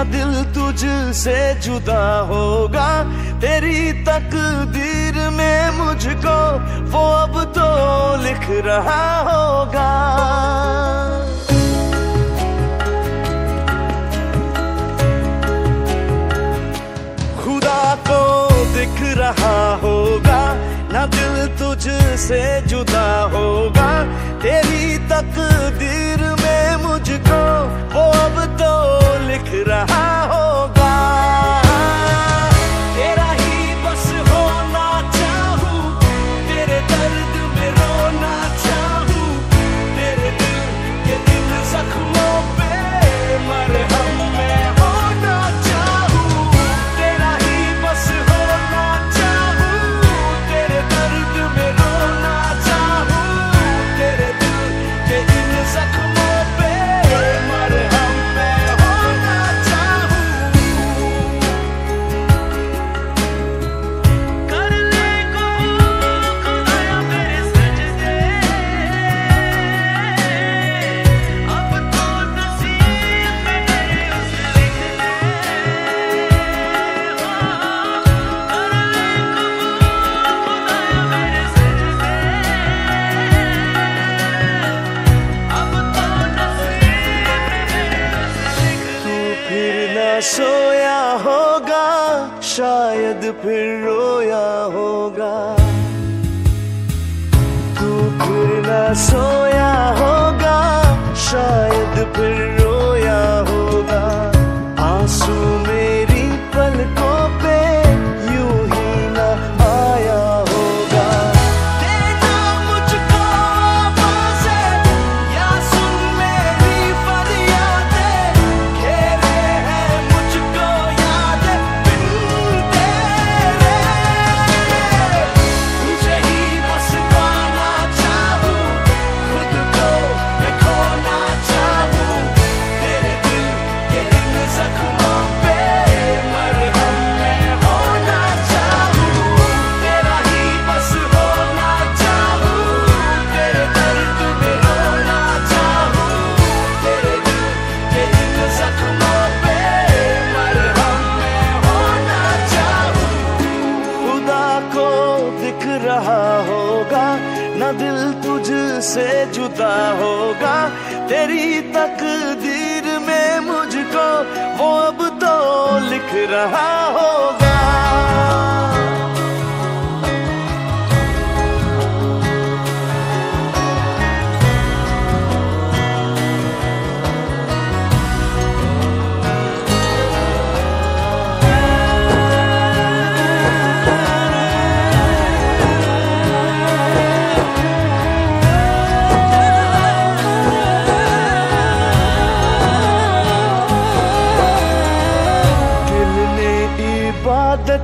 मेरा दिल तुझसे जुदा होगा। तेरी तकदीर में मुझको वो अब तो लिख रहा होगा। खुदा को दिख रहा होगा, ना दिल तुझसे जुदा होगा। तेरी तकदीर how फिर रोया होगा। तू फिर न सोया होगा शायद फिर रोया होगा। आँसू में तुझसे जुदा होगा। तेरी तकदीर में मुझको वो अब तो लिख रहा होगा।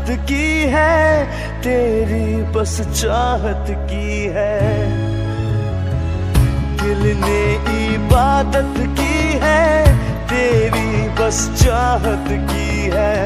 चाहत की है, तेरी बस चाहत की है। दिल ने इबादत की है, तेरी बस चाहत की है।